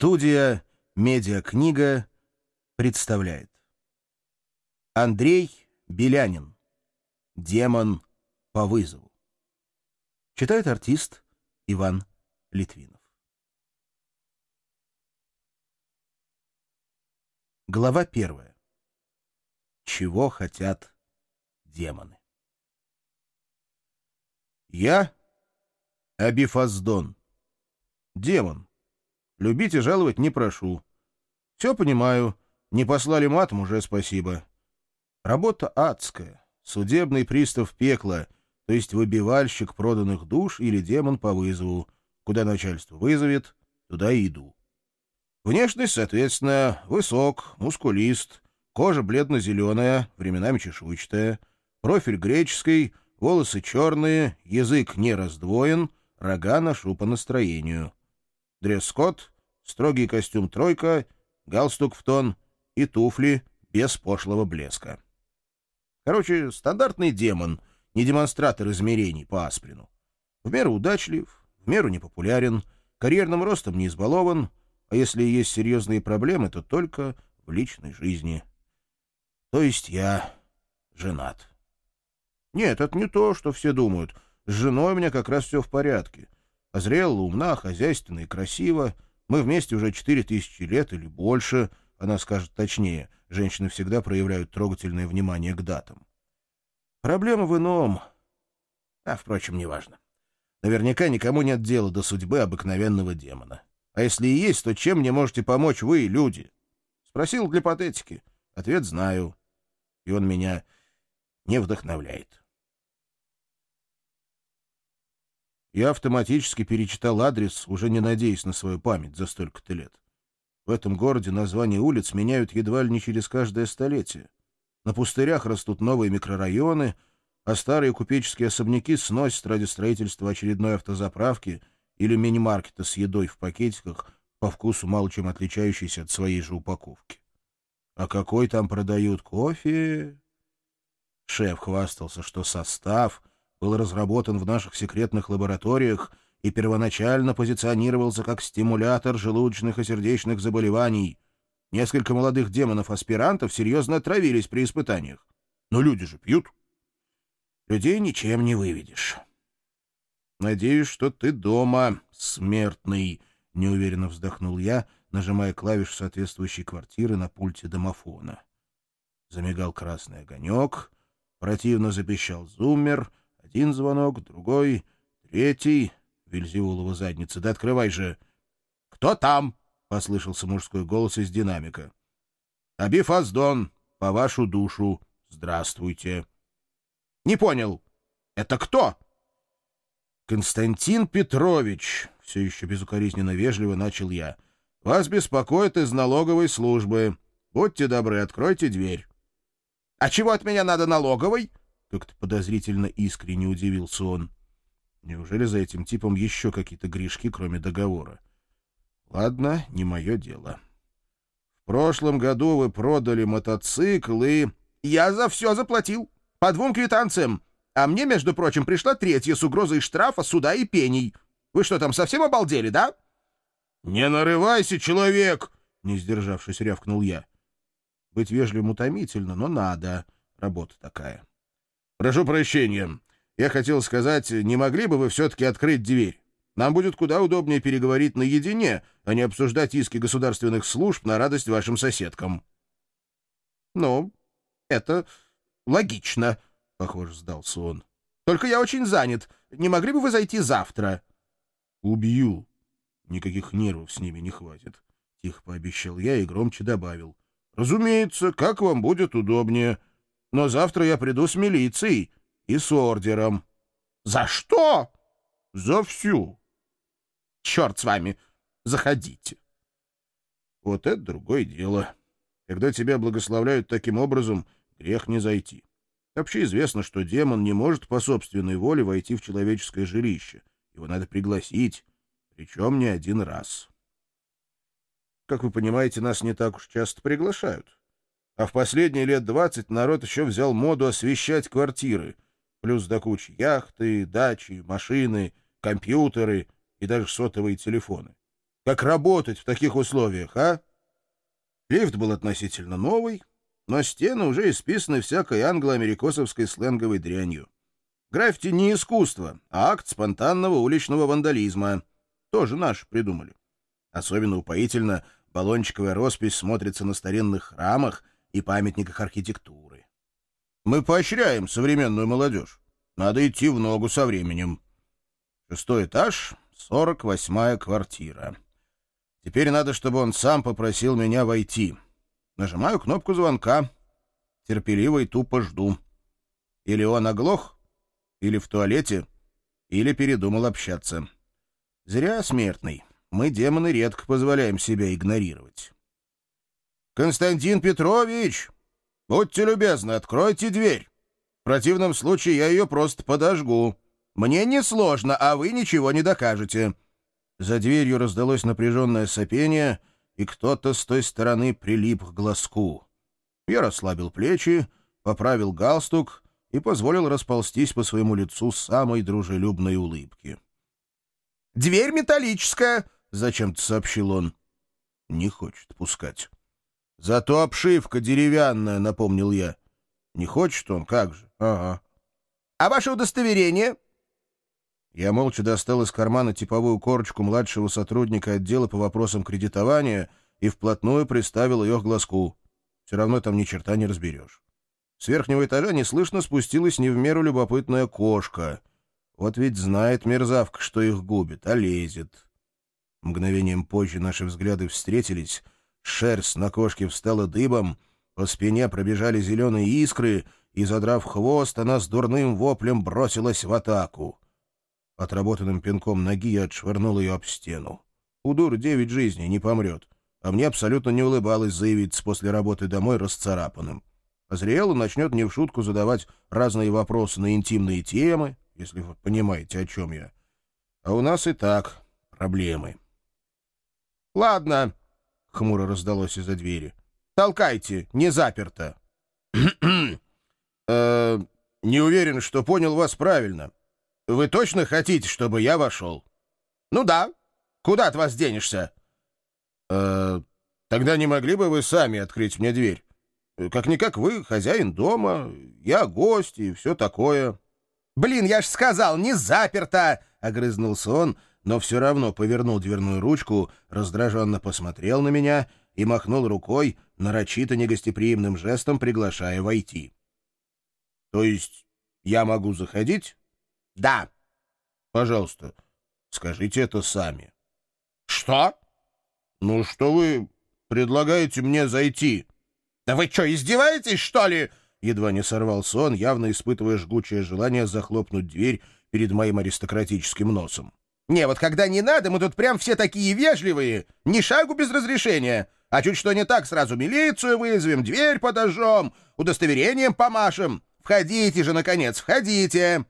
Студия «Медиакнига» представляет Андрей Белянин «Демон по вызову» Читает артист Иван Литвинов Глава первая Чего хотят демоны? Я Абифаздон. Демон. Любить и жаловать не прошу. Все понимаю. Не послали матом уже спасибо. Работа адская. Судебный пристав пекла, то есть выбивальщик проданных душ или демон по вызову. Куда начальство вызовет, туда и иду. Внешность, соответственно, высок, мускулист, кожа бледно-зеленая, временами чешуйчатая, профиль греческий, волосы черные, язык не раздвоен, рога ношу по настроению. Дресс-код, строгий костюм «тройка», галстук в тон и туфли без пошлого блеска. Короче, стандартный демон, не демонстратор измерений по асприну. В меру удачлив, в меру непопулярен, карьерным ростом не избалован, а если есть серьезные проблемы, то только в личной жизни. То есть я женат. Нет, это не то, что все думают. С женой у меня как раз все в порядке. Озрела, умна, хозяйственна и красива. Мы вместе уже четыре тысячи лет или больше, она скажет точнее. Женщины всегда проявляют трогательное внимание к датам. Проблема в ином. А, впрочем, неважно. Наверняка никому нет дела до судьбы обыкновенного демона. А если и есть, то чем мне можете помочь вы, люди? Спросил для патетики. Ответ знаю. И он меня не вдохновляет. Я автоматически перечитал адрес, уже не надеясь на свою память за столько-то лет. В этом городе названия улиц меняют едва ли не через каждое столетие. На пустырях растут новые микрорайоны, а старые купеческие особняки сносят ради строительства очередной автозаправки или мини-маркета с едой в пакетиках, по вкусу мало чем отличающейся от своей же упаковки. А какой там продают кофе? Шеф хвастался, что состав — был разработан в наших секретных лабораториях и первоначально позиционировался как стимулятор желудочных и сердечных заболеваний. Несколько молодых демонов-аспирантов серьезно отравились при испытаниях. Но люди же пьют. Людей ничем не выведешь. «Надеюсь, что ты дома, смертный», — неуверенно вздохнул я, нажимая клавишу соответствующей квартиры на пульте домофона. Замигал красный огонек, противно запищал зуммер — один звонок, другой, третий. Вильзиулова задница. Да открывай же. «Кто там?» — послышался мужской голос из динамика. «Абиф Аздон, по вашу душу. Здравствуйте». «Не понял. Это кто?» «Константин Петрович», — все еще безукоризненно вежливо начал я. «Вас беспокоит из налоговой службы. Будьте добры, откройте дверь». «А чего от меня надо налоговой?» Как-то подозрительно искренне удивился он. Неужели за этим типом еще какие-то грешки, кроме договора? Ладно, не мое дело. В прошлом году вы продали мотоцикл и... Я за все заплатил. По двум квитанциям. А мне, между прочим, пришла третья с угрозой штрафа, суда и пений. Вы что, там совсем обалдели, да? — Не нарывайся, человек! — не сдержавшись, рявкнул я. Быть вежливым утомительно, но надо. Работа такая. «Прошу прощения. Я хотел сказать, не могли бы вы все-таки открыть дверь? Нам будет куда удобнее переговорить наедине, а не обсуждать иски государственных служб на радость вашим соседкам». «Ну, это логично», — похоже, сдался он. «Только я очень занят. Не могли бы вы зайти завтра?» «Убью. Никаких нервов с ними не хватит», — тихо пообещал я и громче добавил. «Разумеется, как вам будет удобнее» но завтра я приду с милицией и с ордером. — За что? — За всю. — Черт с вами, заходите. Вот это другое дело. Когда тебя благословляют таким образом, грех не зайти. Вообще известно, что демон не может по собственной воле войти в человеческое жилище. Его надо пригласить, причем не один раз. Как вы понимаете, нас не так уж часто приглашают а в последние лет двадцать народ еще взял моду освещать квартиры, плюс до кучи яхты, дачи, машины, компьютеры и даже сотовые телефоны. Как работать в таких условиях, а? Лифт был относительно новый, но стены уже исписаны всякой англо-америкосовской сленговой дрянью. Граффити не искусство, а акт спонтанного уличного вандализма. Тоже наш придумали. Особенно упоительно баллончиковая роспись смотрится на старинных храмах и памятниках архитектуры. Мы поощряем современную молодежь. Надо идти в ногу со временем. Шестой этаж, сорок восьмая квартира. Теперь надо, чтобы он сам попросил меня войти. Нажимаю кнопку звонка. Терпеливо и тупо жду. Или он оглох, или в туалете, или передумал общаться. Зря смертный. Мы, демоны, редко позволяем себя игнорировать. «Константин Петрович, будьте любезны, откройте дверь. В противном случае я ее просто подожгу. Мне несложно, а вы ничего не докажете». За дверью раздалось напряженное сопение, и кто-то с той стороны прилип к глазку. Я расслабил плечи, поправил галстук и позволил расползтись по своему лицу самой дружелюбной улыбки. «Дверь металлическая!» — зачем-то сообщил он. «Не хочет пускать». «Зато обшивка деревянная», — напомнил я. «Не хочет он, как же? Ага». «А ваше удостоверение?» Я молча достал из кармана типовую корочку младшего сотрудника отдела по вопросам кредитования и вплотную приставил ее к глазку. Все равно там ни черта не разберешь. С верхнего этажа неслышно спустилась не в меру любопытная кошка. Вот ведь знает мерзавка, что их губит, а лезет. Мгновением позже наши взгляды встретились, шерсть на кошке встала дыбом, по спине пробежали зеленые искры, и, задрав хвост, она с дурным воплем бросилась в атаку. Отработанным пинком ноги я отшвырнул ее об стену. У дур девять жизней, не помрет. А мне абсолютно не улыбалось заявиться после работы домой расцарапанным. Озрел и начнет не в шутку задавать разные вопросы на интимные темы, если вы понимаете, о чем я. А у нас и так проблемы. — Ладно, — хмуро раздалось из-за двери. — Толкайте, не заперто. Э, — Не уверен, что понял вас правильно. Вы точно хотите, чтобы я вошел? — Ну да. Куда от вас денешься? Э, — Тогда не могли бы вы сами открыть мне дверь? Как-никак вы хозяин дома, я гость и все такое. — Блин, я ж сказал, не заперто! — огрызнулся он, но все равно повернул дверную ручку, раздраженно посмотрел на меня и махнул рукой, нарочито негостеприимным жестом приглашая войти. — То есть я могу заходить? Да. Пожалуйста, скажите это сами. Что? Ну, что вы предлагаете мне зайти? Да вы что, издеваетесь, что ли? Едва не сорвался он, явно испытывая жгучее желание захлопнуть дверь перед моим аристократическим носом. «Не, вот когда не надо, мы тут прям все такие вежливые, ни шагу без разрешения. А чуть что не так, сразу милицию вызовем, дверь подожжем, удостоверением помашем. Входите же, наконец, входите!»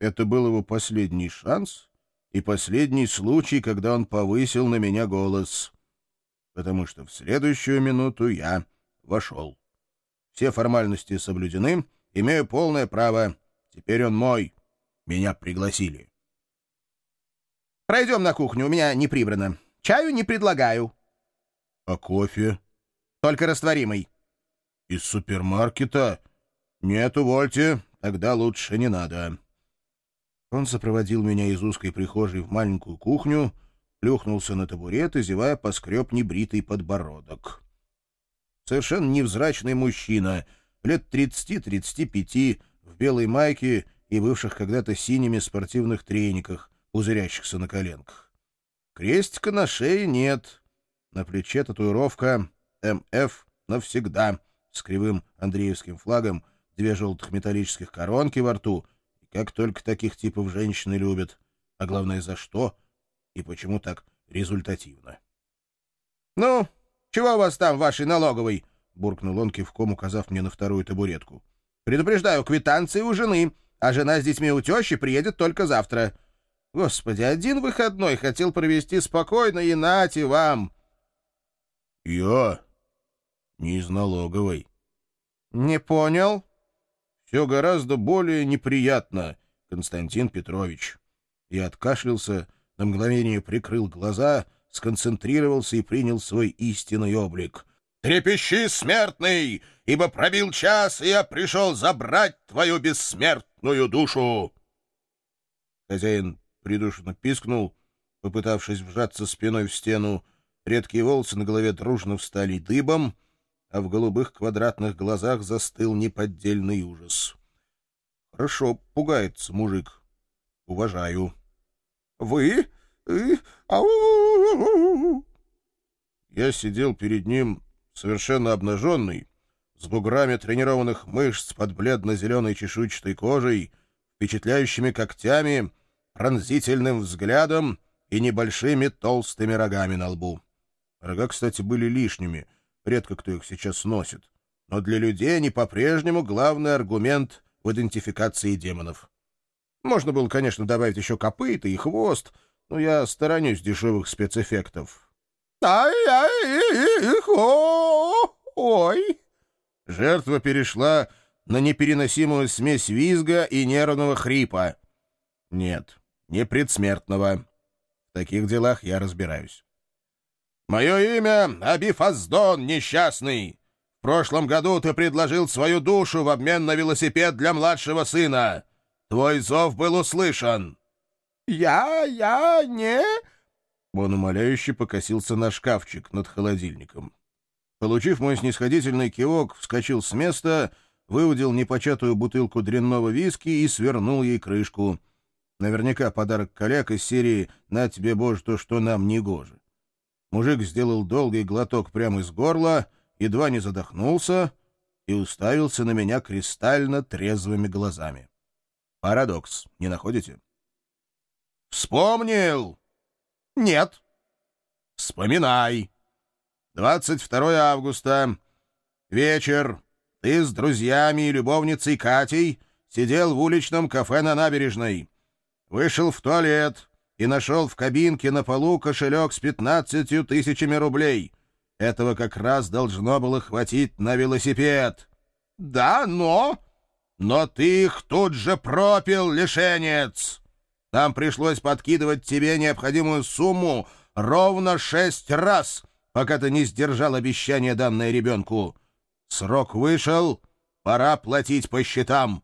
Это был его последний шанс и последний случай, когда он повысил на меня голос, потому что в следующую минуту я вошел. Все формальности соблюдены, имею полное право. Теперь он мой. Меня пригласили. Пройдем на кухню, у меня не прибрано. Чаю не предлагаю. А кофе? Только растворимый. Из супермаркета? Нет, увольте, тогда лучше не надо. Он сопроводил меня из узкой прихожей в маленькую кухню, плюхнулся на табурет и, зевая, поскреб небритый подбородок. Совершенно невзрачный мужчина, лет 30-35, в белой майке и бывших когда-то синими спортивных трениках, пузырящихся на коленках. Крестика на шее нет. На плече татуировка «МФ навсегда» с кривым андреевским флагом, две желтых металлических коронки во рту — как только таких типов женщины любят, а главное, за что и почему так результативно. — Ну, чего у вас там, вашей налоговой? — буркнул он, кивком указав мне на вторую табуретку. — Предупреждаю, квитанции у жены, а жена с детьми у тещи приедет только завтра. Господи, один выходной хотел провести спокойно и нате вам. — Я? Не из налоговой. — Не понял. — все гораздо более неприятно, Константин Петрович. Я откашлялся, на мгновение прикрыл глаза сконцентрировался и принял свой истинный облик. «Трепещи, смертный, ибо пробил час, и я пришел забрать твою бессмертную душу!» Хозяин придушенно пискнул, попытавшись вжаться спиной в стену. Редкие волосы на голове дружно встали дыбом, а в голубых квадратных глазах застыл неподдельный ужас. «Хорошо, пугается мужик. Уважаю». «Вы? Ау!» Я сидел перед ним, совершенно обнаженный, с буграми тренированных мышц под бледно-зеленой чешуйчатой кожей, впечатляющими когтями, пронзительным взглядом и небольшими толстыми рогами на лбу. Рога, кстати, были лишними, редко кто их сейчас носит. Но для людей они по-прежнему главный аргумент в идентификации демонов. Можно было, конечно, добавить еще копыта и хвост, но я сторонюсь дешевых спецэффектов. «Ай-яй-ой!» Жертва перешла на непереносимую смесь визга и нервного хрипа. Нет, не предсмертного. В таких делах я разбираюсь. «Мое имя Абифаздон, несчастный. В прошлом году ты предложил свою душу в обмен на велосипед для младшего сына. Твой зов был услышан». «Я... я не...» Он умоляюще покосился на шкафчик над холодильником. Получив мой снисходительный кивок, вскочил с места, выудил непочатую бутылку дрянного виски и свернул ей крышку. Наверняка подарок коляк из серии «На тебе, Боже, то, что нам не гоже». Мужик сделал долгий глоток прямо из горла, едва не задохнулся и уставился на меня кристально трезвыми глазами. Парадокс, не находите? «Вспомнил?» «Нет». «Вспоминай. 22 августа. Вечер. Ты с друзьями и любовницей Катей сидел в уличном кафе на набережной. Вышел в туалет и нашел в кабинке на полу кошелек с пятнадцатью тысячами рублей. Этого как раз должно было хватить на велосипед. Да, но... Но ты их тут же пропил, лишенец. Нам пришлось подкидывать тебе необходимую сумму ровно шесть раз, пока ты не сдержал обещание, данное ребенку. Срок вышел, пора платить по счетам.